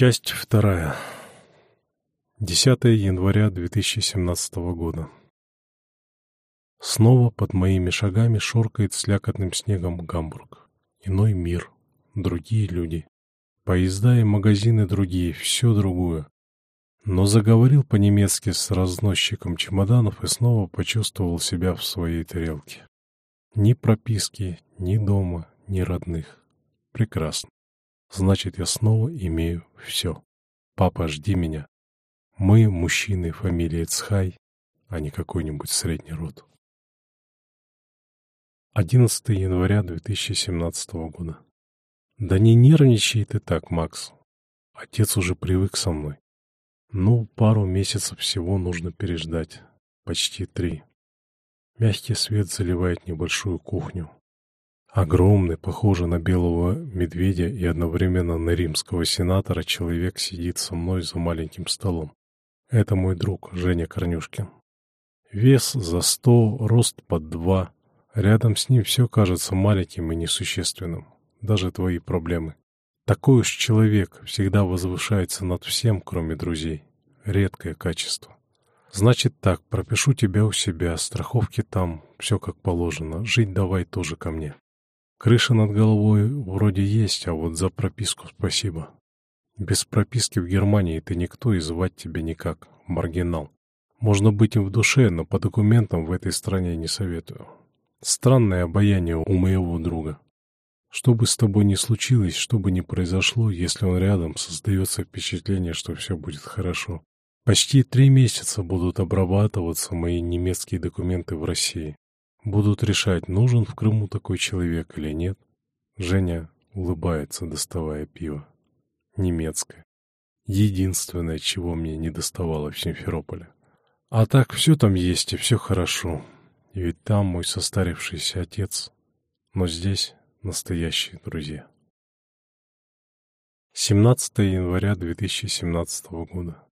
Часть вторая. 10 января 2017 года. Снова под моими шагами шоркает слякотным снегом Гамбург. Иной мир, другие люди. Поезда и магазины другие, все другое. Но заговорил по-немецки с разносчиком чемоданов и снова почувствовал себя в своей тарелке. Ни прописки, ни дома, ни родных. Прекрасно. Значит, я снова имею все. Папа, жди меня. Мы, мужчины фамилии Цхай, а не какой-нибудь средний род. 11 января 2017 года. Да не нервничай ты так, Макс. Отец уже привык со мной. Ну, пару месяцев всего нужно переждать. Почти три. Мягкий свет заливает небольшую кухню. Огромный, похожий на белого медведя и одновременно на римского сенатора, человек сидит со мной за маленьким столом. Это мой друг, Женя Корнюшкин. Вес за сто, рост под два. Рядом с ним все кажется маленьким и несущественным. Даже твои проблемы. Такой уж человек всегда возвышается над всем, кроме друзей. Редкое качество. Значит так, пропишу тебя у себя, страховки там, все как положено. Жить давай тоже ко мне. Крыша над головой вроде есть, а вот за прописку спасибо. Без прописки в Германии ты никто и звать тебя никак. Маргинал. Можно быть им в душе, но по документам в этой стране не советую. Странное обаяние у моего друга. Что бы с тобой ни случилось, что бы ни произошло, если он рядом, создается впечатление, что все будет хорошо. Почти три месяца будут обрабатываться мои немецкие документы в России. Будут решать, нужен в Крыму такой человек или нет. Женя улыбается, доставая пиво. Немецкое. Единственное, чего мне не доставало в Симферополе. А так все там есть и все хорошо. И ведь там мой состарившийся отец. Но здесь настоящие друзья. 17 января 2017 года.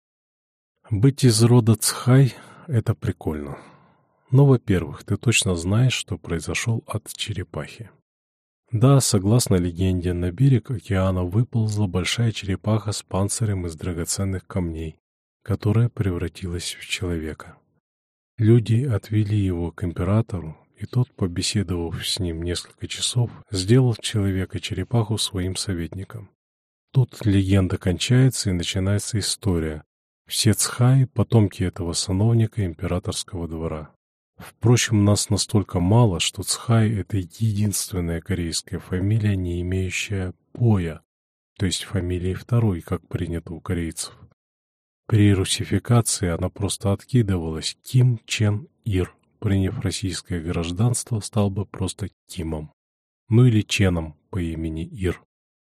Быть из рода Цхай — это прикольно. Но, во-первых, ты точно знаешь, что произошел от черепахи. Да, согласно легенде, на берег океана выползла большая черепаха с панцирем из драгоценных камней, которая превратилась в человека. Люди отвели его к императору, и тот, побеседовав с ним несколько часов, сделал человека-черепаху своим советником. Тут легенда кончается и начинается история. Все цхаи — потомки этого сановника императорского двора. Впрочем, нас настолько мало, что Цхай — это единственная корейская фамилия, не имеющая поя, то есть фамилии второй, как принято у корейцев. При русификации она просто откидывалась Ким Чен Ир. Приняв российское гражданство, стал бы просто Кимом. Ну или Ченом по имени Ир.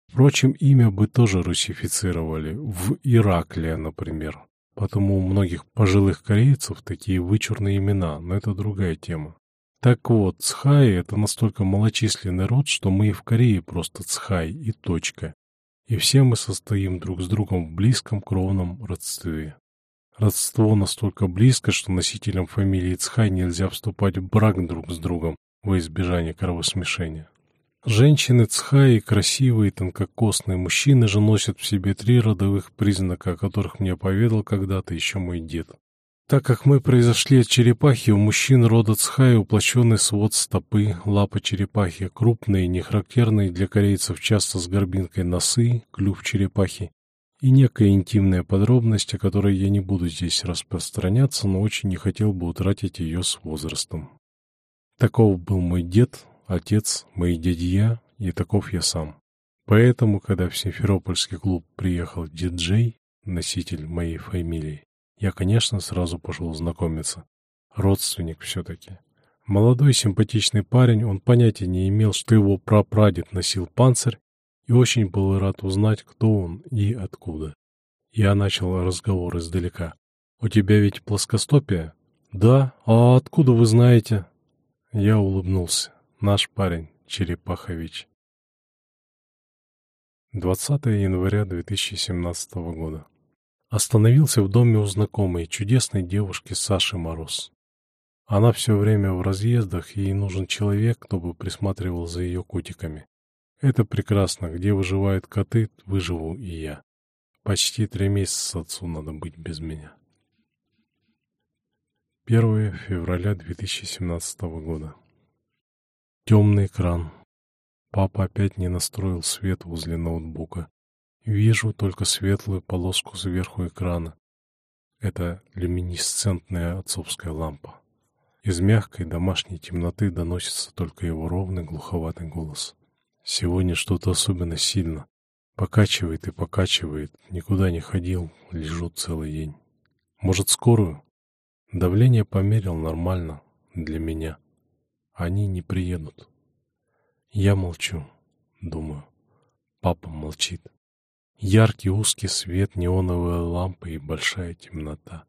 Впрочем, имя бы тоже русифицировали, в Ираклия, например. Потому у многих пожилых корейцев такие вычурные имена, но это другая тема. Так вот, цхай — это настолько малочисленный род, что мы и в Корее просто цхай и точка. И все мы состоим друг с другом в близком кровном родстве. Родство настолько близко, что носителям фамилии Цхай нельзя вступать в брак друг с другом во избежание кровосмешения. Женщины цхаи, красивые, тонкокосные, мужчины же носят в себе три родовых признака, о которых мне поведал когда-то еще мой дед. Так как мы произошли от черепахи, у мужчин рода цхаи уплощенный свод стопы, лапы черепахи, крупные, нехарактерные для корейцев часто с горбинкой носы, клюв черепахи, и некая интимная подробность, о которой я не буду здесь распространяться, но очень не хотел бы утратить ее с возрастом. Таков был мой дед, отец, мои дядья и таков я сам. Поэтому, когда в Симферопольский клуб приехал диджей, носитель моей фамилии, я, конечно, сразу пошел знакомиться. Родственник все-таки. Молодой симпатичный парень, он понятия не имел, что его прапрадед носил панцирь, и очень был рад узнать, кто он и откуда. Я начал разговор издалека. «У тебя ведь плоскостопие?» «Да. А откуда вы знаете?» Я улыбнулся. Наш парень, Черепахович. 20 января 2017 года. Остановился в доме у знакомой, чудесной девушки Саши Мороз. Она все время в разъездах, ей нужен человек, кто бы присматривал за ее котиками. Это прекрасно, где выживают коты, выживу и я. Почти три месяца отцу надо быть без меня. 1 февраля 2017 года. Темный экран. Папа опять не настроил свет возле ноутбука. Вижу только светлую полоску сверху экрана. Это люминесцентная отцовская лампа. Из мягкой домашней темноты доносится только его ровный глуховатый голос. Сегодня что-то особенно сильно. Покачивает и покачивает. Никуда не ходил, лежу целый день. Может, скорую? Давление померил нормально для меня. Они не приедут. Я молчу, думаю. Папа молчит. Яркий узкий свет, неоновая лампа и большая темнота.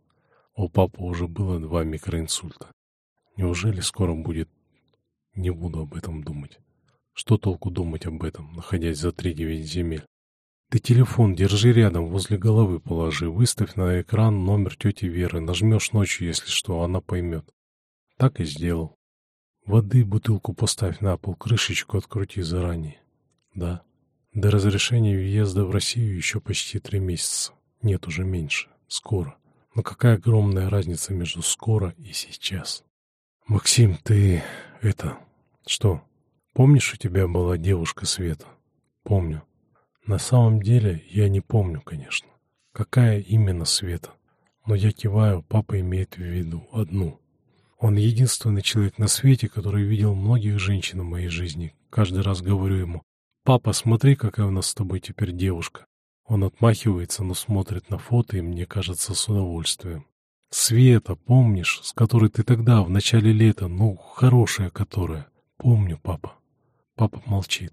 У папы уже было два микроинсульта. Неужели скоро будет? Не буду об этом думать. Что толку думать об этом, находясь за три девять земель? Ты телефон держи рядом, возле головы положи, выставь на экран номер тети Веры, нажмешь ночью, если что, она поймет. Так и сделал. Воды бутылку поставь на пол, крышечку открути заранее. Да. До разрешения въезда в Россию еще почти три месяца. Нет, уже меньше. Скоро. Но какая огромная разница между скоро и сейчас. Максим, ты... это... Что? Помнишь, у тебя была девушка Света? Помню. На самом деле я не помню, конечно. Какая именно Света? Но я киваю, папа имеет в виду одну. Он единственный человек на свете, который видел многих женщин в моей жизни. Каждый раз говорю ему, «Папа, смотри, какая у нас с тобой теперь девушка». Он отмахивается, но смотрит на фото, и мне кажется, с удовольствием. «Света, помнишь, с которой ты тогда, в начале лета, ну, хорошая которая?» «Помню, папа». Папа молчит.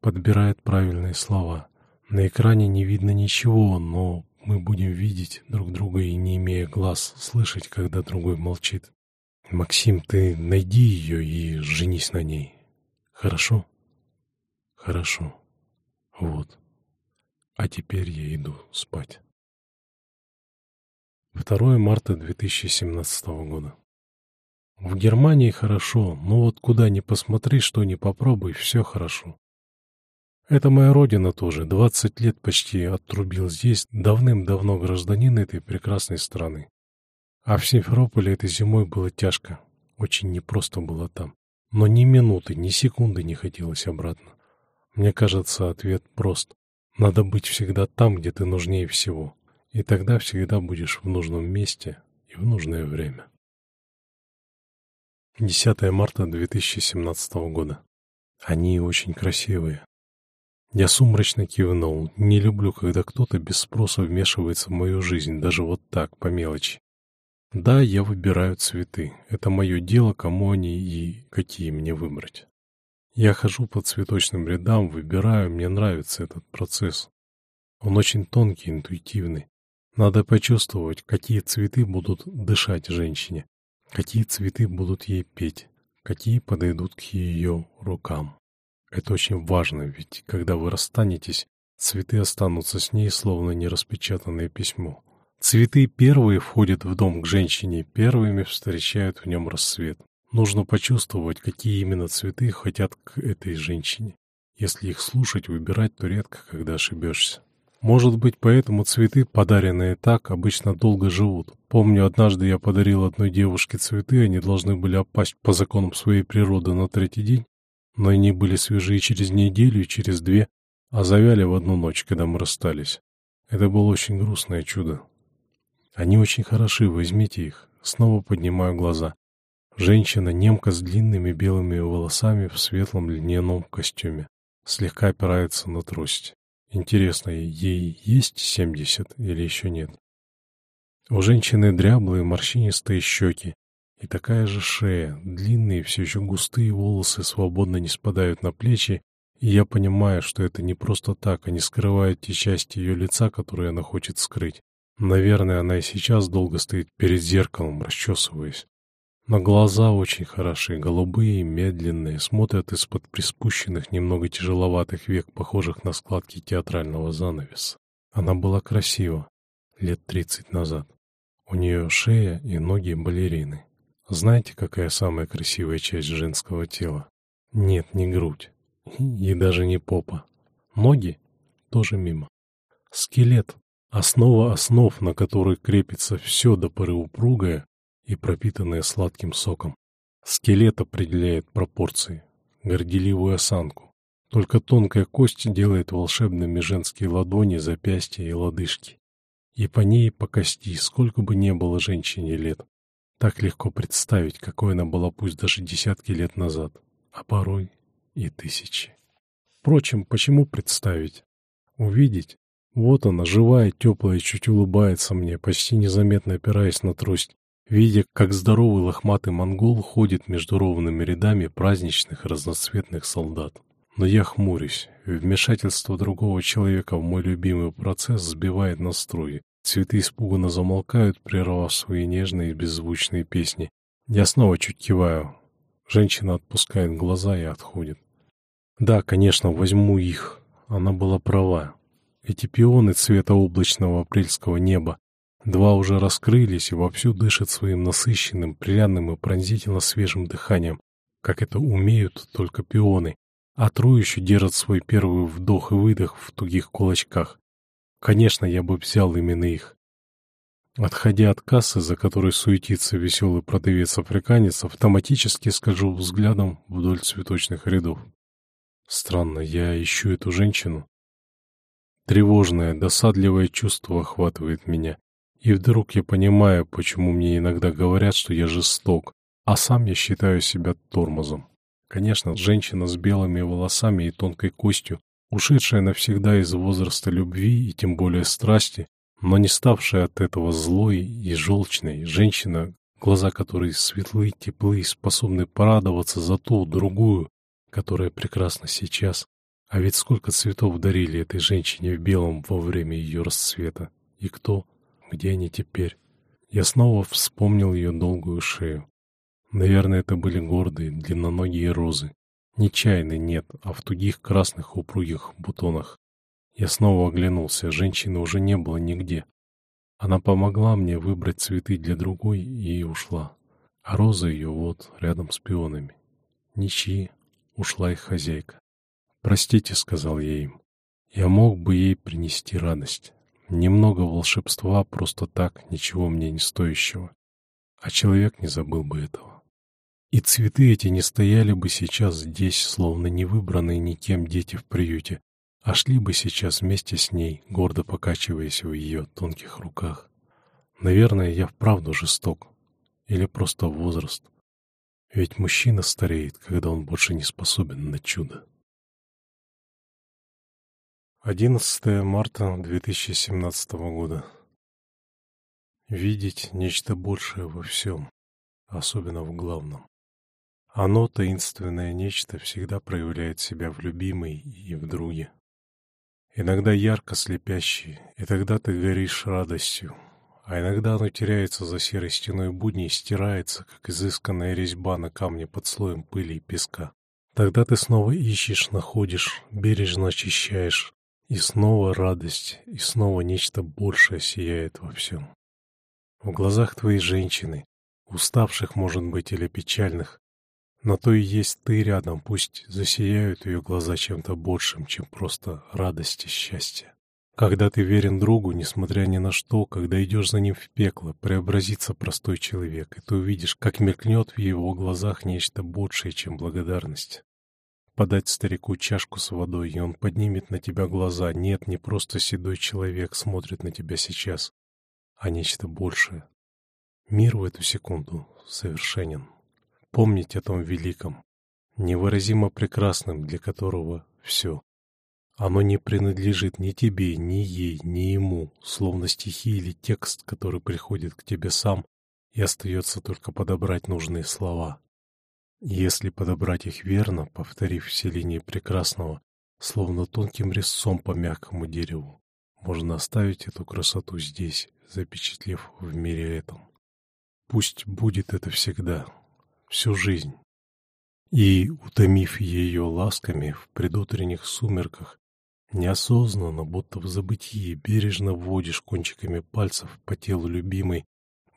Подбирает правильные слова. На экране не видно ничего, но мы будем видеть друг друга и, не имея глаз, слышать, когда другой молчит. Максим, ты найди ее и женись на ней. Хорошо? Хорошо. Вот. А теперь я иду спать. 2 марта 2017 года. В Германии хорошо, но вот куда ни посмотри, что ни попробуй, все хорошо. Это моя родина тоже, 20 лет почти отрубил здесь, давным-давно гражданин этой прекрасной страны. А в Симферополе этой зимой было тяжко. Очень непросто было там. Но ни минуты, ни секунды не хотелось обратно. Мне кажется, ответ прост. Надо быть всегда там, где ты нужнее всего. И тогда всегда будешь в нужном месте и в нужное время. 10 марта 2017 года. Они очень красивые. Я сумрачно кивнул. Не люблю, когда кто-то без спроса вмешивается в мою жизнь, даже вот так, по мелочи. Да, я выбираю цветы. Это мое дело, кому они и какие мне выбрать. Я хожу по цветочным рядам, выбираю, мне нравится этот процесс. Он очень тонкий, интуитивный. Надо почувствовать, какие цветы будут дышать женщине, какие цветы будут ей петь, какие подойдут к ее рукам. Это очень важно, ведь когда вы расстанетесь, цветы останутся с ней, словно нераспечатанное письмо. Цветы первые входят в дом к женщине, первыми встречают в нем рассвет. Нужно почувствовать, какие именно цветы хотят к этой женщине. Если их слушать, выбирать, то редко, когда ошибешься. Может быть, поэтому цветы, подаренные так, обычно долго живут. Помню, однажды я подарил одной девушке цветы, они должны были опасть по законам своей природы на третий день, но они были свежие через неделю через две, а завяли в одну ночь, когда мы расстались. Это было очень грустное чудо. Они очень хороши, возьмите их. Снова поднимаю глаза. Женщина, немка с длинными белыми волосами в светлом льняном костюме. Слегка опирается на трость. Интересно, ей есть семьдесят или еще нет? У женщины дряблые морщинистые щеки и такая же шея, длинные, все еще густые волосы свободно не спадают на плечи, и я понимаю, что это не просто так, они скрывают те части ее лица, которые она хочет скрыть. Наверное, она и сейчас долго стоит перед зеркалом, расчесываясь. Но глаза очень хорошие, голубые, медленные, смотрят из-под приспущенных, немного тяжеловатых век, похожих на складки театрального занавеса. Она была красива лет тридцать назад. У нее шея и ноги балерины. Знаете, какая самая красивая часть женского тела? Нет, не грудь. И даже не попа. Ноги тоже мимо. Скелет — основа основ, на которой крепится все до поры упругое и пропитанное сладким соком. Скелет определяет пропорции, горделивую осанку. Только тонкая кость делает волшебными женские ладони, запястья и лодыжки. И по ней, по кости, сколько бы не было женщине лет. Так легко представить, какой она была пусть даже десятки лет назад, а порой и тысячи. Впрочем, почему представить? Увидеть? Вот она, живая, теплая, чуть улыбается мне, почти незаметно опираясь на трость, видя, как здоровый лохматый монгол ходит между ровными рядами праздничных разноцветных солдат. Но я хмурюсь. Вмешательство другого человека в мой любимый процесс сбивает настрой. Цветы испуганно замолкают, прервав свои нежные и беззвучные песни. Я снова чуть киваю. Женщина отпускает глаза и отходит. Да, конечно, возьму их. Она была права. Эти пионы цвета облачного апрельского неба. Два уже раскрылись и вовсю дышат своим насыщенным, пряным и пронзительно свежим дыханием, как это умеют только пионы, а трое еще держат свой первый вдох и выдох в тугих кулачках. Конечно, я бы взял именно их. Отходя от кассы, за которой суетится веселый продавец-африканец, автоматически скольжу взглядом вдоль цветочных рядов. Странно, я ищу эту женщину. Тревожное, досадливое чувство охватывает меня. И вдруг я понимаю, почему мне иногда говорят, что я жесток, а сам я считаю себя тормозом. Конечно, женщина с белыми волосами и тонкой костью, ушедшая навсегда из возраста любви и тем более страсти, но не ставшая от этого злой и желчной, женщина, глаза которой светлы, теплы, способны порадоваться за ту, другую, которая прекрасна сейчас. А ведь сколько цветов дарили этой женщине в белом во время ее расцвета. И кто? Где они теперь? Я снова вспомнил ее долгую шею. Наверное, это были гордые, длинноногие розы. Не нет, а в тугих красных упругих бутонах. Я снова оглянулся, женщины уже не было нигде. Она помогла мне выбрать цветы для другой и ушла. А роза ее вот, рядом с пионами. Ничьи, ушла их хозяйка. «Простите», — сказал я им, — «я мог бы ей принести радость. Немного волшебства, просто так, ничего мне не стоящего. А человек не забыл бы этого. И цветы эти не стояли бы сейчас здесь, словно не выбранные никем дети в приюте, а шли бы сейчас вместе с ней, гордо покачиваясь в ее тонких руках. Наверное, я вправду жесток. Или просто возраст. Ведь мужчина стареет, когда он больше не способен на чудо. 11 марта 2017 года. Видеть нечто большее во всем, особенно в главном. Оно, таинственное нечто, всегда проявляет себя в любимой и в друге. Иногда ярко слепящий, и тогда ты горишь радостью, а иногда оно теряется за серой стеной будни и стирается, как изысканная резьба на камне под слоем пыли и песка. Тогда ты снова ищешь, находишь, бережно очищаешь, и снова радость, и снова нечто большее сияет во всем. В глазах твоей женщины, уставших, может быть, или печальных, но то и есть ты рядом, пусть засияют ее глаза чем-то большим, чем просто радость и счастье. Когда ты верен другу, несмотря ни на что, когда идешь за ним в пекло, преобразится простой человек, и ты увидишь, как мелькнет в его глазах нечто большее, чем благодарность. Подать старику чашку с водой, и он поднимет на тебя глаза. Нет, не просто седой человек смотрит на тебя сейчас, а нечто большее. Мир в эту секунду совершенен помнить о том великом, невыразимо прекрасном, для которого все. Оно не принадлежит ни тебе, ни ей, ни ему, словно стихи или текст, который приходит к тебе сам, и остается только подобрать нужные слова. Если подобрать их верно, повторив все линии прекрасного, словно тонким резцом по мягкому дереву, можно оставить эту красоту здесь, запечатлев в мире этом. Пусть будет это всегда, всю жизнь. И, утомив ее ласками в предутренних сумерках, неосознанно, будто в забытии, бережно вводишь кончиками пальцев по телу любимой,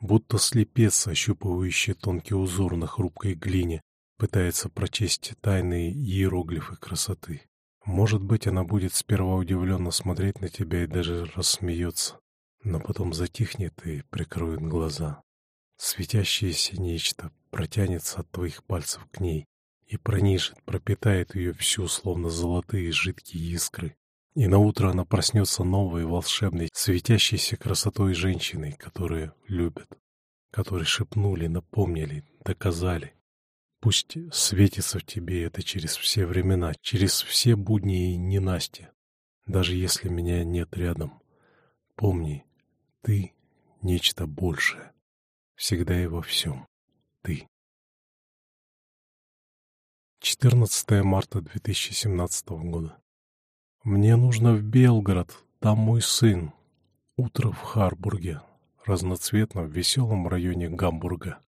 будто слепец, ощупывающий тонкий узор на хрупкой глине, пытается прочесть тайные иероглифы красоты. Может быть, она будет сперва удивленно смотреть на тебя и даже рассмеется, но потом затихнет и прикроет глаза. Светящееся нечто протянется от твоих пальцев к ней и пронижит, пропитает ее всю, словно золотые жидкие искры. И на утро она проснется новой, волшебной, светящейся красотой женщиной, которую любят, которые шепнули, напомнили, доказали. Пусть светится в тебе это через все времена, через все будни и ненасти. Даже если меня нет рядом, помни, ты — нечто большее. Всегда и во всем. Ты. 14 марта 2017 года. Мне нужно в Белгород, там мой сын. Утро в Харбурге, разноцветном, веселом районе Гамбурга.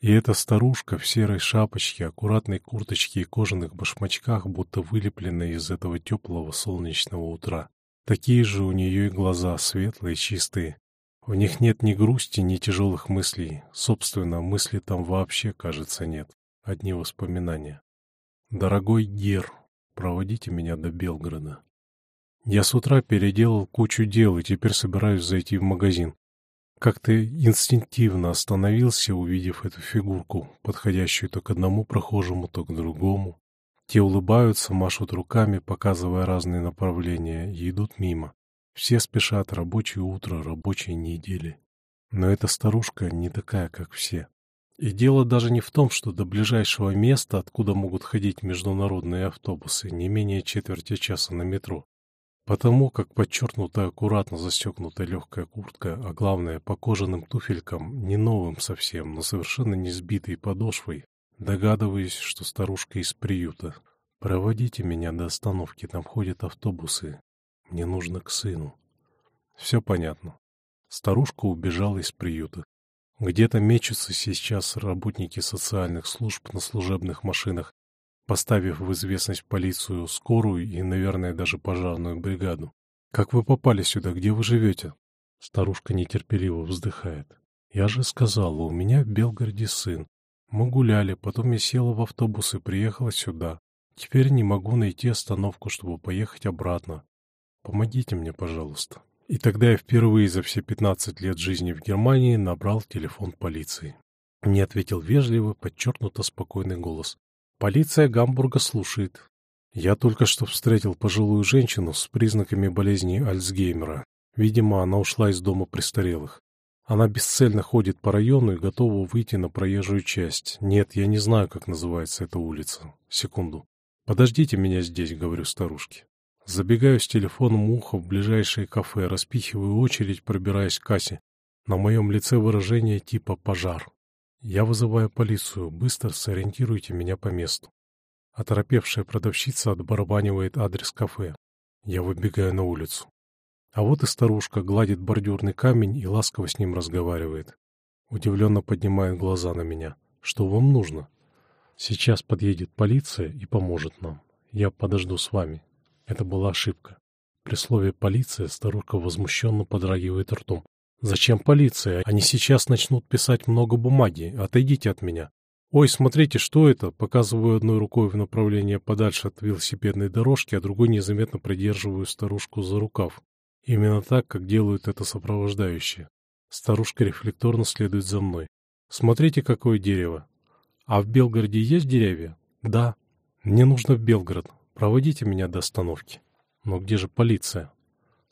И эта старушка в серой шапочке, аккуратной курточке и кожаных башмачках, будто вылепленная из этого теплого солнечного утра. Такие же у нее и глаза, светлые, чистые. В них нет ни грусти, ни тяжелых мыслей. Собственно, мысли там вообще, кажется, нет. Одни воспоминания. Дорогой Гер, проводите меня до Белгорода. Я с утра переделал кучу дел и теперь собираюсь зайти в магазин. Как-то инстинктивно остановился, увидев эту фигурку, подходящую то к одному прохожему, то к другому. Те улыбаются, машут руками, показывая разные направления, и идут мимо. Все спешат, рабочее утро, рабочие недели. Но эта старушка не такая, как все. И дело даже не в том, что до ближайшего места, откуда могут ходить международные автобусы, не менее четверти часа на метро. Потому как подчеркнутая аккуратно застегнутая легкая куртка, а главное по кожаным туфелькам, не новым совсем, но совершенно не сбитой подошвой, догадываюсь, что старушка из приюта. «Проводите меня до остановки, там ходят автобусы. Мне нужно к сыну». Все понятно. Старушка убежала из приюта. Где-то мечутся сейчас работники социальных служб на служебных машинах, поставив в известность полицию, скорую и, наверное, даже пожарную бригаду. «Как вы попали сюда? Где вы живете?» Старушка нетерпеливо вздыхает. «Я же сказала, у меня в Белгороде сын. Мы гуляли, потом я села в автобус и приехала сюда. Теперь не могу найти остановку, чтобы поехать обратно. Помогите мне, пожалуйста». И тогда я впервые за все 15 лет жизни в Германии набрал телефон полиции. Мне ответил вежливый, подчеркнуто спокойный голос. Полиция Гамбурга слушает. Я только что встретил пожилую женщину с признаками болезни Альцгеймера. Видимо, она ушла из дома престарелых. Она бесцельно ходит по району и готова выйти на проезжую часть. Нет, я не знаю, как называется эта улица. Секунду. Подождите меня здесь, говорю старушке. Забегаю с телефоном уха в ближайшее кафе, распихиваю очередь, пробираясь к кассе. На моем лице выражение типа «пожар». Я вызываю полицию. Быстро сориентируйте меня по месту. Оторопевшая продавщица отбарабанивает адрес кафе. Я выбегаю на улицу. А вот и старушка гладит бордюрный камень и ласково с ним разговаривает. Удивленно поднимает глаза на меня. Что вам нужно? Сейчас подъедет полиция и поможет нам. Я подожду с вами. Это была ошибка. При слове «полиция» старушка возмущенно подрагивает ртом. Зачем полиция? Они сейчас начнут писать много бумаги. Отойдите от меня. Ой, смотрите, что это? Показываю одной рукой в направлении подальше от велосипедной дорожки, а другой незаметно придерживаю старушку за рукав. Именно так, как делают это сопровождающие. Старушка рефлекторно следует за мной. Смотрите, какое дерево. А в Белгороде есть деревья? Да. Мне нужно в Белгород. Проводите меня до остановки. Но где же полиция?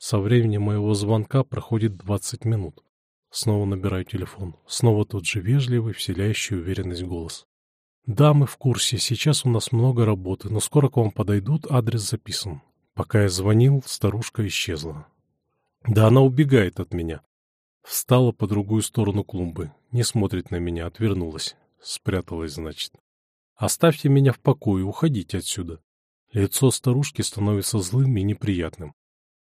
Со времени моего звонка проходит 20 минут. Снова набираю телефон. Снова тот же вежливый, вселяющий уверенность голос. «Да, мы в курсе. Сейчас у нас много работы, но скоро к вам подойдут, адрес записан». Пока я звонил, старушка исчезла. Да она убегает от меня. Встала по другую сторону клумбы. Не смотрит на меня, отвернулась. Спряталась, значит. «Оставьте меня в покое, уходите отсюда». Лицо старушки становится злым и неприятным.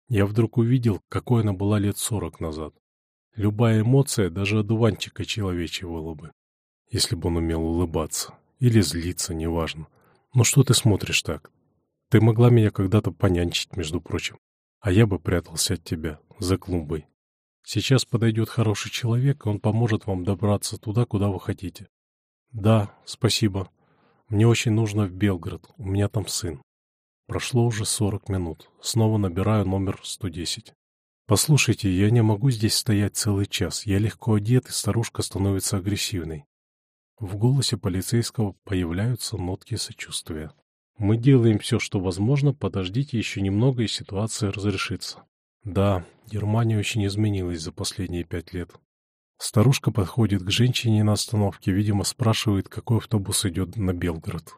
Я вдруг увидел, какой она была лет сорок назад. Любая эмоция, даже одуванчика человечьего бы, если бы он умел улыбаться. Или злиться, неважно. Но что ты смотришь так? Ты могла меня когда-то понянчить, между прочим. А я бы прятался от тебя, за клумбой. Сейчас подойдет хороший человек, и он поможет вам добраться туда, куда вы хотите. Да, спасибо. Мне очень нужно в Белгород, у меня там сын. Прошло уже 40 минут. Снова набираю номер 110. «Послушайте, я не могу здесь стоять целый час. Я легко одет, и старушка становится агрессивной». В голосе полицейского появляются нотки сочувствия. «Мы делаем все, что возможно. Подождите еще немного, и ситуация разрешится». Да, Германия очень изменилась за последние пять лет. Старушка подходит к женщине на остановке, видимо, спрашивает, какой автобус идет на Белгород.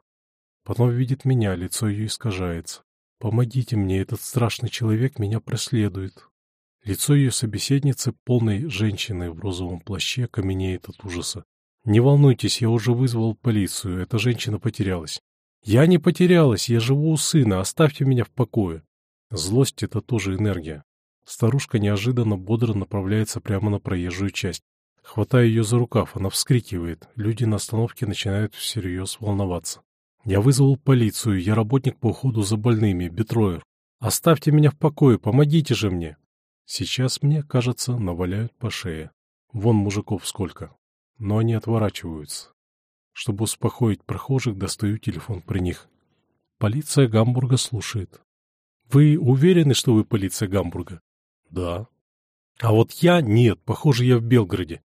Потом видит меня, лицо ее искажается. «Помогите мне, этот страшный человек меня преследует». Лицо ее собеседницы, полной женщины в розовом плаще, каменеет от ужаса. «Не волнуйтесь, я уже вызвал полицию, эта женщина потерялась». «Я не потерялась, я живу у сына, оставьте меня в покое». Злость — это тоже энергия. Старушка неожиданно бодро направляется прямо на проезжую часть. Хватая ее за рукав, она вскрикивает. Люди на остановке начинают всерьез волноваться. «Я вызвал полицию, я работник по уходу за больными, Бетроер. Оставьте меня в покое, помогите же мне!» Сейчас мне, кажется, наваляют по шее. Вон мужиков сколько. Но они отворачиваются. Чтобы успокоить прохожих, достаю телефон при них. Полиция Гамбурга слушает. «Вы уверены, что вы полиция Гамбурга?» «Да». «А вот я нет, похоже, я в Белгороде.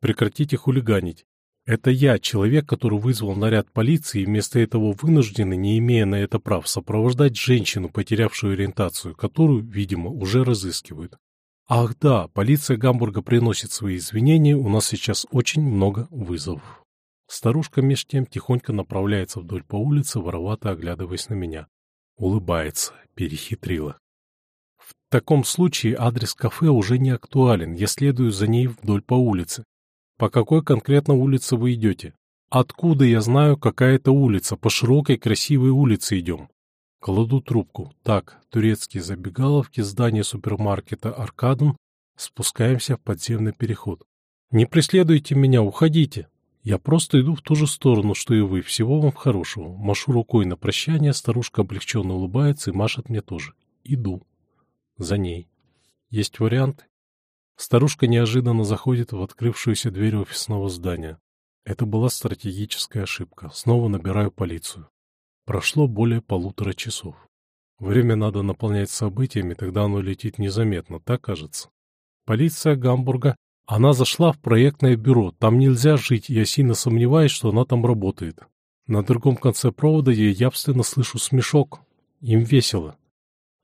Прекратите хулиганить. Это я, человек, который вызвал наряд полиции, вместо этого вынуждены, не имея на это прав, сопровождать женщину, потерявшую ориентацию, которую, видимо, уже разыскивают. Ах да, полиция Гамбурга приносит свои извинения, у нас сейчас очень много вызовов. Старушка меж тем тихонько направляется вдоль по улице, воровато оглядываясь на меня. Улыбается, перехитрила. В таком случае адрес кафе уже не актуален, я следую за ней вдоль по улице. По какой конкретно улице вы идете? Откуда я знаю, какая это улица? По широкой красивой улице идем. Кладу трубку. Так, турецкие забегаловки, здание супермаркета «Аркадон». Спускаемся в подземный переход. Не преследуйте меня, уходите. Я просто иду в ту же сторону, что и вы. Всего вам хорошего. Машу рукой на прощание, старушка облегченно улыбается и машет мне тоже. Иду. За ней. Есть варианты? Старушка неожиданно заходит в открывшуюся дверь офисного здания. Это была стратегическая ошибка. Снова набираю полицию. Прошло более полутора часов. Время надо наполнять событиями, тогда оно летит незаметно, так кажется. Полиция Гамбурга. Она зашла в проектное бюро. Там нельзя жить, я сильно сомневаюсь, что она там работает. На другом конце провода я явственно слышу смешок. Им весело.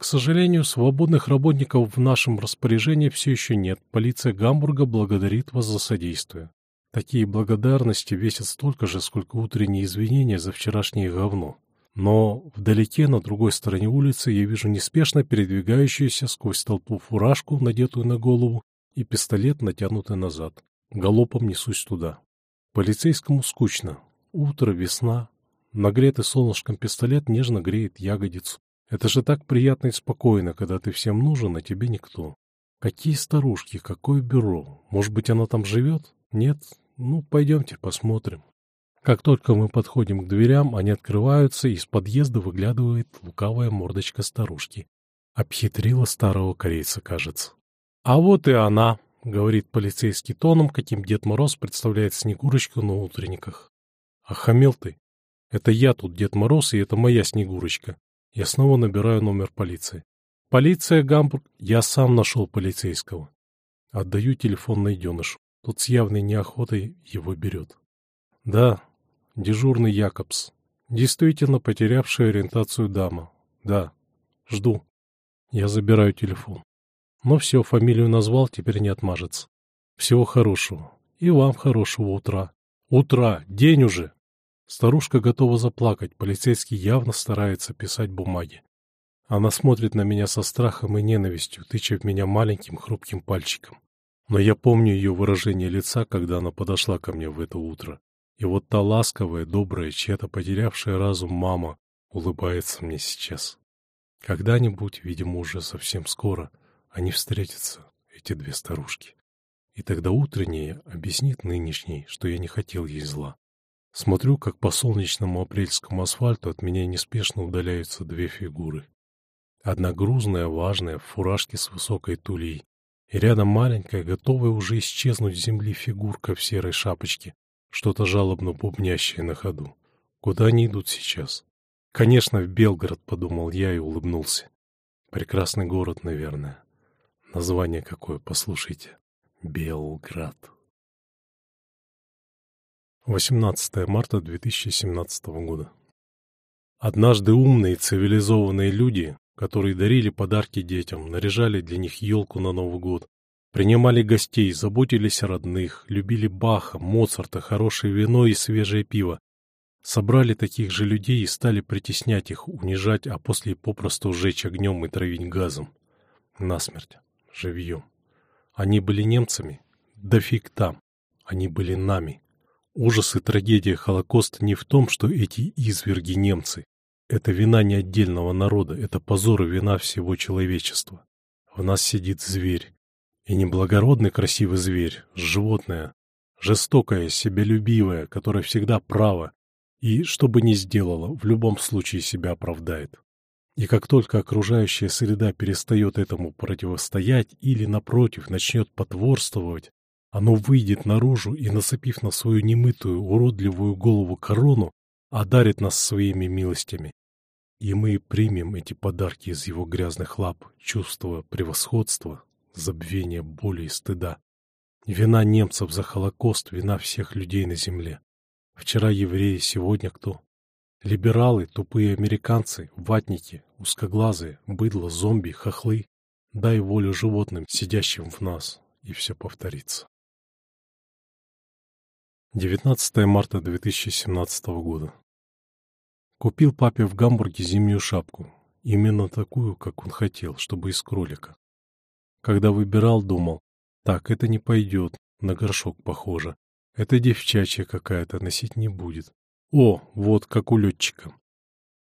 К сожалению, свободных работников в нашем распоряжении все еще нет. Полиция Гамбурга благодарит вас за содействие. Такие благодарности весят столько же, сколько утренние извинения за вчерашнее говно. Но вдалеке, на другой стороне улицы, я вижу неспешно передвигающуюся сквозь толпу фуражку, надетую на голову, и пистолет, натянутый назад. Галопом несусь туда. Полицейскому скучно. Утро, весна. Нагретый солнышком пистолет нежно греет ягодицу. Это же так приятно и спокойно, когда ты всем нужен, а тебе никто. Какие старушки, какое бюро? Может быть, она там живет? Нет? Ну, пойдемте посмотрим. Как только мы подходим к дверям, они открываются, и из подъезда выглядывает лукавая мордочка старушки. Обхитрила старого корейца, кажется. «А вот и она», — говорит полицейский тоном, каким Дед Мороз представляет Снегурочку на утренниках. «Охамел ты! Это я тут Дед Мороз, и это моя Снегурочка. Я снова набираю номер полиции. Полиция Гамбург. Я сам нашел полицейского. Отдаю телефон найденышу. Тот с явной неохотой его берет. Да, Дежурный Якобс. Действительно потерявшая ориентацию дама. Да. Жду. Я забираю телефон. Но все, фамилию назвал, теперь не отмажется. Всего хорошего. И вам хорошего утра. Утра! День уже! Старушка готова заплакать, полицейский явно старается писать бумаги. Она смотрит на меня со страхом и ненавистью, тыча в меня маленьким хрупким пальчиком. Но я помню ее выражение лица, когда она подошла ко мне в это утро. И вот та ласковая, добрая, чья-то потерявшая разум мама улыбается мне сейчас. Когда-нибудь, видимо, уже совсем скоро, они встретятся, эти две старушки. И тогда утренняя объяснит нынешней, что я не хотел ей зла. Смотрю, как по солнечному апрельскому асфальту от меня неспешно удаляются две фигуры. Одна грузная, важная, в фуражке с высокой тулей, и рядом маленькая, готовая уже исчезнуть с земли фигурка в серой шапочке, что-то жалобно бубнящее на ходу. Куда они идут сейчас? Конечно, в Белгород, подумал я и улыбнулся. Прекрасный город, наверное. Название какое, послушайте. Белград. 18 марта 2017 года. Однажды умные цивилизованные люди, которые дарили подарки детям, наряжали для них елку на Новый год, принимали гостей, заботились о родных, любили Баха, Моцарта, хорошее вино и свежее пиво, Собрали таких же людей и стали притеснять их, унижать, а после попросту сжечь огнем и травить газом. Насмерть. Живьем. Они были немцами? Да фиг там. Они были нами. Ужас и трагедия Холокоста не в том, что эти изверги немцы. Это вина не отдельного народа, это позор и вина всего человечества. В нас сидит зверь. И не благородный красивый зверь, животное, жестокое, себялюбивое, которое всегда право, и, что бы ни сделала, в любом случае себя оправдает. И как только окружающая среда перестает этому противостоять или, напротив, начнет потворствовать, оно выйдет наружу и, насыпив на свою немытую, уродливую голову корону, одарит нас своими милостями. И мы примем эти подарки из его грязных лап, чувство превосходства, забвения боли и стыда. Вина немцев за Холокост, вина всех людей на земле. Вчера евреи, сегодня кто? Либералы, тупые американцы, ватники, узкоглазые, быдло, зомби, хохлы. Дай волю животным, сидящим в нас, и все повторится. 19 марта 2017 года. Купил папе в Гамбурге зимнюю шапку. Именно такую, как он хотел, чтобы из кролика. Когда выбирал, думал, так, это не пойдет, на горшок похоже. Это девчачья какая-то, носить не будет. О, вот как у летчика.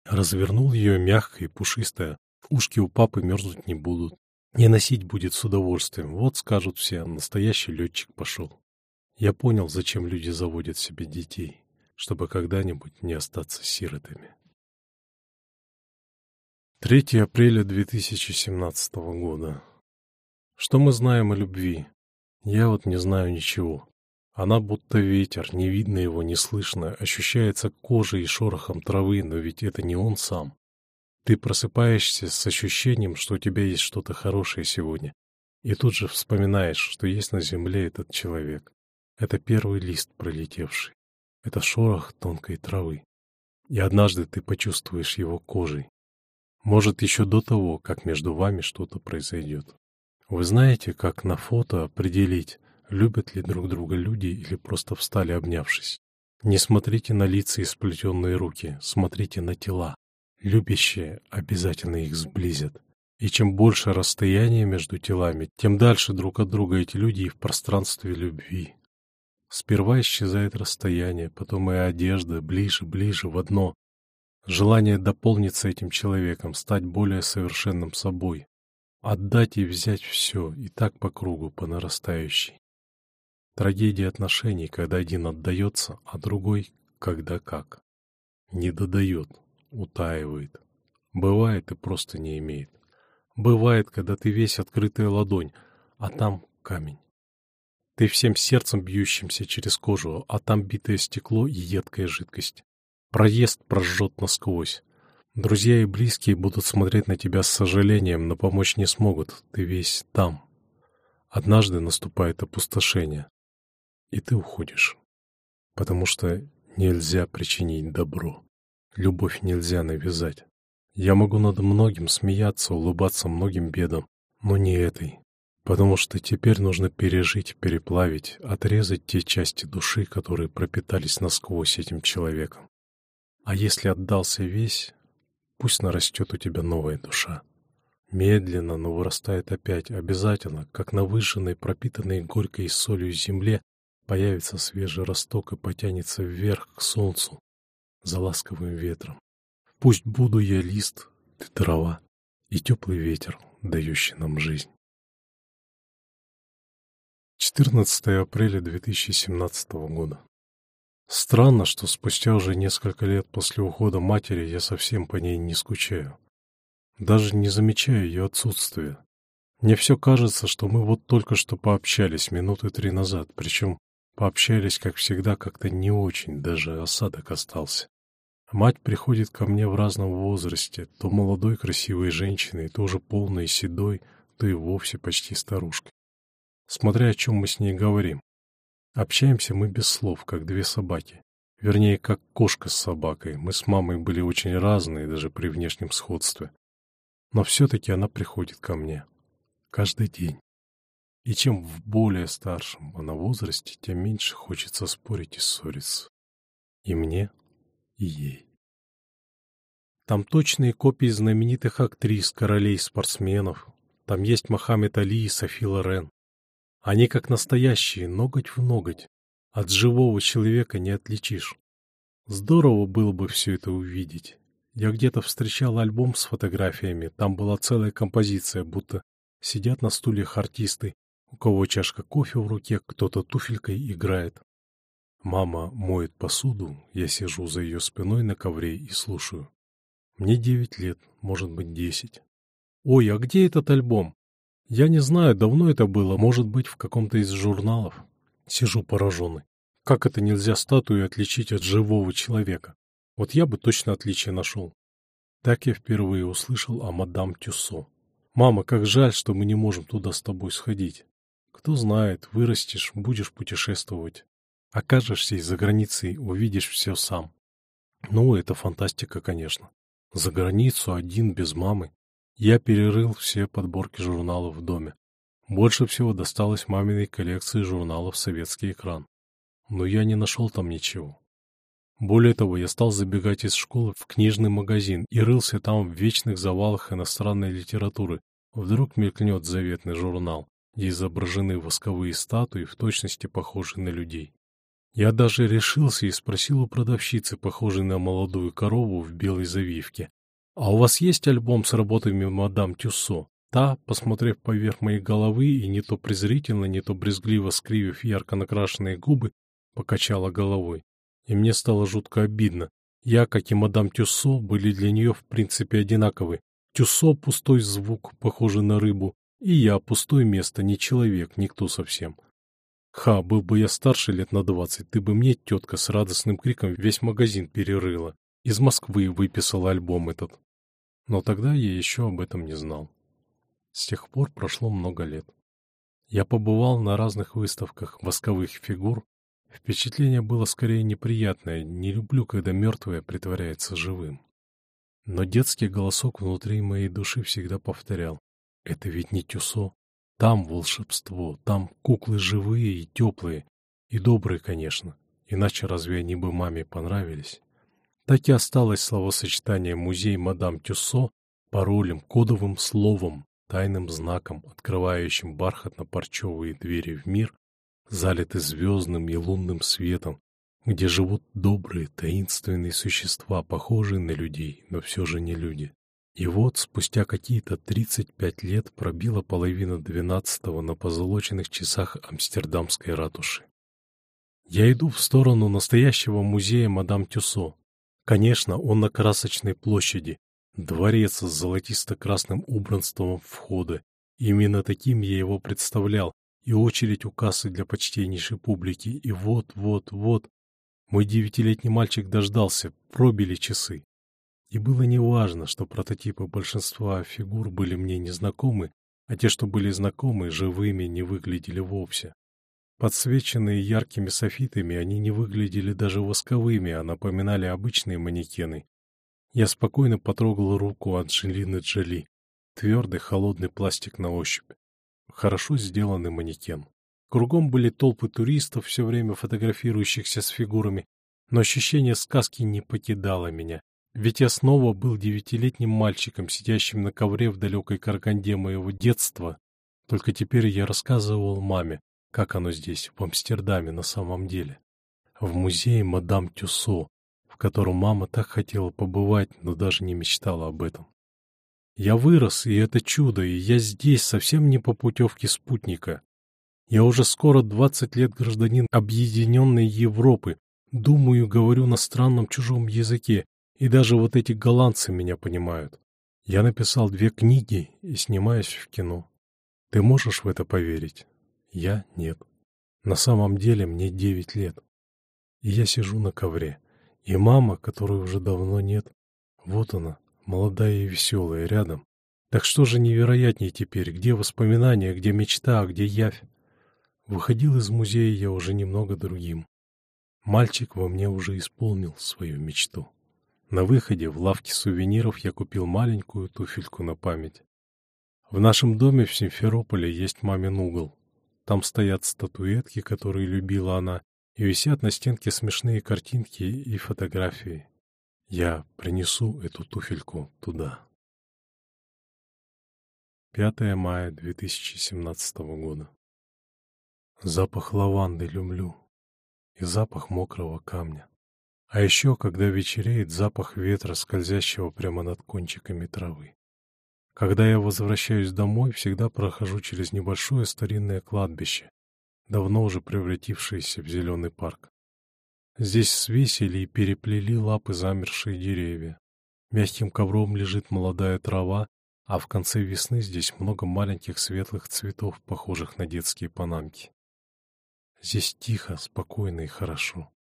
Развернул ее мягкая и пушистая. Ушки у папы мерзнуть не будут. Не носить будет с удовольствием. Вот скажут все, настоящий летчик пошел. Я понял, зачем люди заводят себе детей, чтобы когда-нибудь не остаться сиротами. 3 апреля 2017 года. Что мы знаем о любви? Я вот не знаю ничего. Она будто ветер, не видно его, не слышно, ощущается кожей и шорохом травы, но ведь это не он сам. Ты просыпаешься с ощущением, что у тебя есть что-то хорошее сегодня, и тут же вспоминаешь, что есть на земле этот человек. Это первый лист пролетевший. Это шорох тонкой травы. И однажды ты почувствуешь его кожей. Может, еще до того, как между вами что-то произойдет. Вы знаете, как на фото определить, любят ли друг друга люди или просто встали обнявшись. Не смотрите на лица и сплетенные руки, смотрите на тела. Любящие обязательно их сблизят. И чем больше расстояние между телами, тем дальше друг от друга эти люди и в пространстве любви. Сперва исчезает расстояние, потом и одежда, ближе, ближе в одно. Желание дополниться этим человеком, стать более совершенным собой. Отдать и взять все, и так по кругу, по нарастающей. Трагедия отношений, когда один отдается, а другой когда как. Не додает, утаивает. Бывает и просто не имеет. Бывает, когда ты весь открытая ладонь, а там камень. Ты всем сердцем бьющимся через кожу, а там битое стекло и едкая жидкость. Проезд прожжет насквозь. Друзья и близкие будут смотреть на тебя с сожалением, но помочь не смогут. Ты весь там. Однажды наступает опустошение и ты уходишь. Потому что нельзя причинить добро. Любовь нельзя навязать. Я могу над многим смеяться, улыбаться многим бедам, но не этой. Потому что теперь нужно пережить, переплавить, отрезать те части души, которые пропитались насквозь этим человеком. А если отдался весь, пусть нарастет у тебя новая душа. Медленно, но вырастает опять, обязательно, как на выжженной, пропитанной горькой солью земле, Появится свежий росток и потянется вверх к солнцу за ласковым ветром. Пусть буду я лист, ты трава и теплый ветер, дающий нам жизнь. 14 апреля 2017 года. Странно, что спустя уже несколько лет после ухода матери я совсем по ней не скучаю. Даже не замечаю ее отсутствия. Мне все кажется, что мы вот только что пообщались минуты три назад, причем Пообщались, как всегда, как-то не очень, даже осадок остался. Мать приходит ко мне в разном возрасте, то молодой красивой женщиной, то уже полной седой, то и вовсе почти старушкой. Смотря о чем мы с ней говорим. Общаемся мы без слов, как две собаки. Вернее, как кошка с собакой. Мы с мамой были очень разные, даже при внешнем сходстве. Но все-таки она приходит ко мне. Каждый день. И чем в более старшем она возрасте, тем меньше хочется спорить и ссориться. И мне, и ей. Там точные копии знаменитых актрис, королей, спортсменов. Там есть Мохаммед Али и Софи Лорен. Они как настоящие, ноготь в ноготь. От живого человека не отличишь. Здорово было бы все это увидеть. Я где-то встречал альбом с фотографиями, там была целая композиция, будто сидят на стульях артисты, у кого чашка кофе в руке, кто-то туфелькой играет. Мама моет посуду, я сижу за ее спиной на ковре и слушаю. Мне девять лет, может быть десять. Ой, а где этот альбом? Я не знаю, давно это было, может быть, в каком-то из журналов. Сижу пораженный. Как это нельзя статую отличить от живого человека? Вот я бы точно отличие нашел. Так я впервые услышал о мадам Тюссо. Мама, как жаль, что мы не можем туда с тобой сходить. Кто знает, вырастешь, будешь путешествовать. Окажешься из-за границей, увидишь все сам. Ну, это фантастика, конечно. За границу один, без мамы. Я перерыл все подборки журналов в доме. Больше всего досталось маминой коллекции журналов «Советский экран». Но я не нашел там ничего. Более того, я стал забегать из школы в книжный магазин и рылся там в вечных завалах иностранной литературы. Вдруг мелькнет заветный журнал, где изображены восковые статуи, в точности похожие на людей. Я даже решился и спросил у продавщицы, похожей на молодую корову в белой завивке. «А у вас есть альбом с работами мадам Тюссо?» Та, посмотрев поверх моей головы и не то презрительно, не то брезгливо скривив ярко накрашенные губы, покачала головой. И мне стало жутко обидно. Я, как и мадам Тюссо, были для нее в принципе одинаковы. Тюссо — пустой звук, похожий на рыбу, и я — пустое место, не человек, никто совсем. Ха, был бы я старше лет на двадцать, ты бы мне, тетка, с радостным криком весь магазин перерыла. Из Москвы выписала альбом этот. Но тогда я еще об этом не знал. С тех пор прошло много лет. Я побывал на разных выставках восковых фигур. Впечатление было скорее неприятное, не люблю, когда мертвое притворяется живым. Но детский голосок внутри моей души всегда повторял. Это ведь не Тюсо, там волшебство, там куклы живые и теплые, и добрые, конечно, иначе разве они бы маме понравились? Так и осталось словосочетание «музей мадам Тюссо» паролем, кодовым словом, тайным знаком, открывающим бархатно-парчевые двери в мир, залитый звездным и лунным светом, где живут добрые, таинственные существа, похожие на людей, но все же не люди. И вот спустя какие-то 35 лет пробила половина двенадцатого на позолоченных часах Амстердамской ратуши. Я иду в сторону настоящего музея мадам Тюсо. Конечно, он на Красочной площади, дворец с золотисто-красным убранством входа. Именно таким я его представлял, и очередь у кассы для почтеннейшей публики. И вот, вот, вот, мой девятилетний мальчик дождался, пробили часы. И было неважно, что прототипы большинства фигур были мне незнакомы, а те, что были знакомы, живыми не выглядели вовсе. Подсвеченные яркими софитами, они не выглядели даже восковыми, а напоминали обычные манекены. Я спокойно потрогал руку Анджелины Джоли. Твердый, холодный пластик на ощупь. Хорошо сделанный манекен. Кругом были толпы туристов, все время фотографирующихся с фигурами, но ощущение сказки не покидало меня. Ведь я снова был девятилетним мальчиком, сидящим на ковре в далекой Караганде моего детства. Только теперь я рассказывал маме, как оно здесь, в Амстердаме на самом деле. В музее мадам Тюссо, в котором мама так хотела побывать, но даже не мечтала об этом. Я вырос, и это чудо, и я здесь совсем не по путевке спутника. Я уже скоро двадцать лет гражданин Объединенной Европы, думаю, говорю на странном чужом языке, и даже вот эти голландцы меня понимают. Я написал две книги и снимаюсь в кино. Ты можешь в это поверить? Я — нет. На самом деле мне девять лет. И я сижу на ковре. И мама, которой уже давно нет, вот она, молодая и веселая, рядом. Так что же невероятнее теперь, где воспоминания, где мечта, где явь? Выходил из музея я уже немного другим. Мальчик во мне уже исполнил свою мечту. На выходе в лавке сувениров я купил маленькую туфельку на память. В нашем доме в Симферополе есть мамин угол. Там стоят статуэтки, которые любила она, и висят на стенке смешные картинки и фотографии. Я принесу эту туфельку туда. 5 мая 2017 года. Запах лаванды люблю и запах мокрого камня. А еще, когда вечереет, запах ветра, скользящего прямо над кончиками травы. Когда я возвращаюсь домой, всегда прохожу через небольшое старинное кладбище, давно уже превратившееся в зеленый парк. Здесь свесили и переплели лапы замершие деревья. Мягким ковром лежит молодая трава, а в конце весны здесь много маленьких светлых цветов, похожих на детские панамки. Здесь тихо, спокойно и хорошо.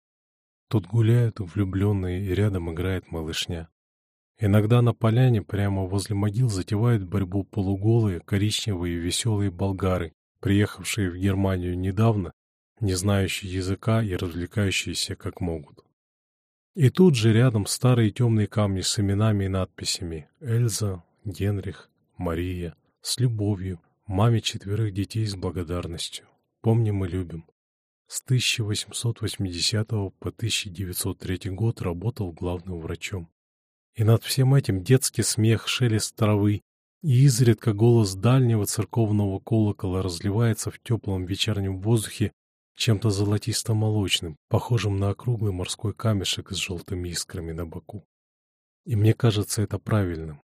Тут гуляют влюбленные, и рядом играет малышня. Иногда на поляне прямо возле могил затевают борьбу полуголые, коричневые и веселые болгары, приехавшие в Германию недавно, не знающие языка и развлекающиеся как могут. И тут же рядом старые темные камни с именами и надписями «Эльза», «Генрих», «Мария», «С любовью», «Маме четверых детей с благодарностью», «Помним и любим». С 1880 по 1903 год работал главным врачом. И над всем этим детский смех, шелест травы, и изредка голос дальнего церковного колокола разливается в теплом вечернем воздухе чем-то золотисто-молочным, похожим на округлый морской камешек с желтыми искрами на боку. И мне кажется это правильным.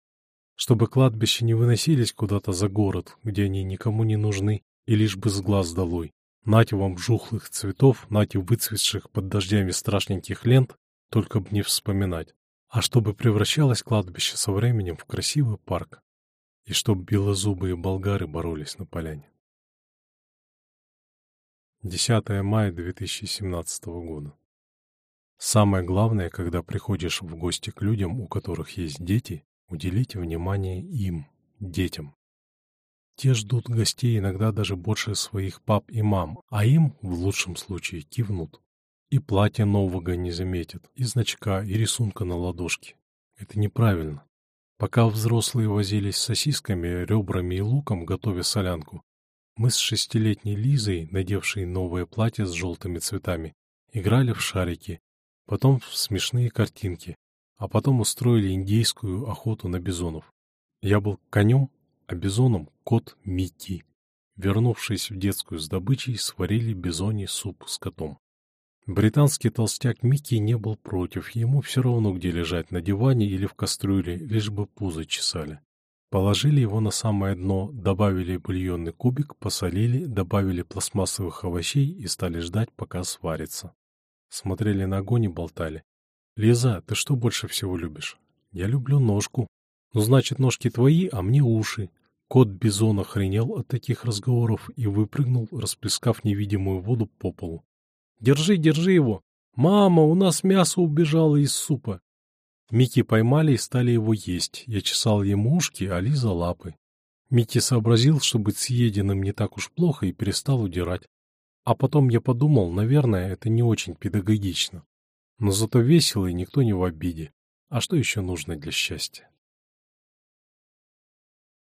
Чтобы кладбища не выносились куда-то за город, где они никому не нужны, и лишь бы с глаз долой, Нате вам жухлых цветов, нате выцветших под дождями страшненьких лент, только б не вспоминать. А чтобы превращалось кладбище со временем в красивый парк. И чтобы белозубые болгары боролись на поляне. 10 мая 2017 года. Самое главное, когда приходишь в гости к людям, у которых есть дети, уделите внимание им, детям. Те ждут гостей иногда даже больше своих пап и мам, а им, в лучшем случае, кивнут. И платья нового не заметят, и значка, и рисунка на ладошке. Это неправильно. Пока взрослые возились с сосисками, ребрами и луком, готовя солянку, мы с шестилетней Лизой, надевшей новое платье с желтыми цветами, играли в шарики, потом в смешные картинки, а потом устроили индейскую охоту на бизонов. Я был конем, а бизоном кот Микки. Вернувшись в детскую с добычей, сварили бизоний суп с котом. Британский толстяк Микки не был против, ему все равно где лежать, на диване или в кастрюле, лишь бы пузо чесали. Положили его на самое дно, добавили бульонный кубик, посолили, добавили пластмассовых овощей и стали ждать, пока сварится. Смотрели на огонь и болтали. «Лиза, ты что больше всего любишь?» «Я люблю ножку», ну, значит, ножки твои, а мне уши. Кот Бизон охренел от таких разговоров и выпрыгнул, расплескав невидимую воду по полу. «Держи, держи его! Мама, у нас мясо убежало из супа!» Микки поймали и стали его есть. Я чесал ему ушки, а Лиза лапы. Микки сообразил, что быть съеденным не так уж плохо, и перестал удирать. А потом я подумал, наверное, это не очень педагогично. Но зато весело, и никто не в обиде. А что еще нужно для счастья?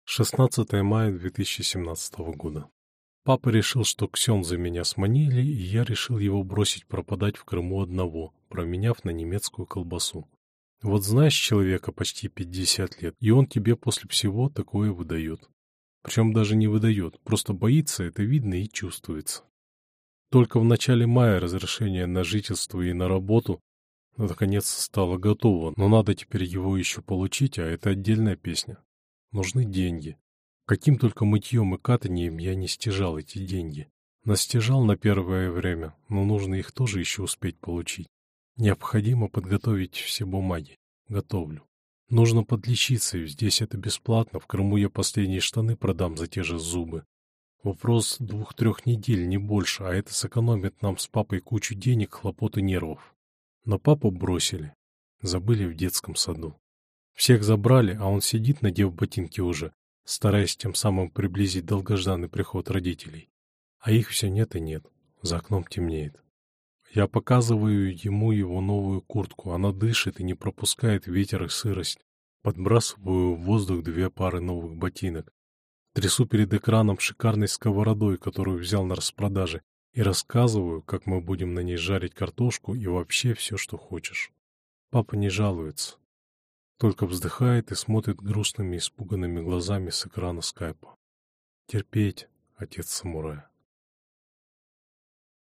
16 мая 2017 года. Папа решил, что Ксенза меня сманили, и я решил его бросить пропадать в Крыму одного, променяв на немецкую колбасу. Вот знаешь человека почти 50 лет, и он тебе после всего такое выдает. Причем даже не выдает, просто боится, это видно и чувствуется. Только в начале мая разрешение на жительство и на работу наконец стало готово, но надо теперь его еще получить, а это отдельная песня. Нужны деньги. Каким только мытьем и катанием я не стяжал эти деньги. Настяжал на первое время, но нужно их тоже еще успеть получить. Необходимо подготовить все бумаги. Готовлю. Нужно подлечиться, здесь это бесплатно, в Крыму я последние штаны продам за те же зубы. Вопрос двух-трех недель, не больше, а это сэкономит нам с папой кучу денег, хлопот и нервов. Но папу бросили, забыли в детском саду. Всех забрали, а он сидит, надев ботинки уже, стараясь тем самым приблизить долгожданный приход родителей. А их все нет и нет, за окном темнеет. Я показываю ему его новую куртку, она дышит и не пропускает ветер и сырость. Подбрасываю в воздух две пары новых ботинок. Трясу перед экраном шикарной сковородой, которую взял на распродаже, и рассказываю, как мы будем на ней жарить картошку и вообще все, что хочешь. Папа не жалуется, только вздыхает и смотрит грустными испуганными глазами с экрана скайпа. Терпеть, отец самурая.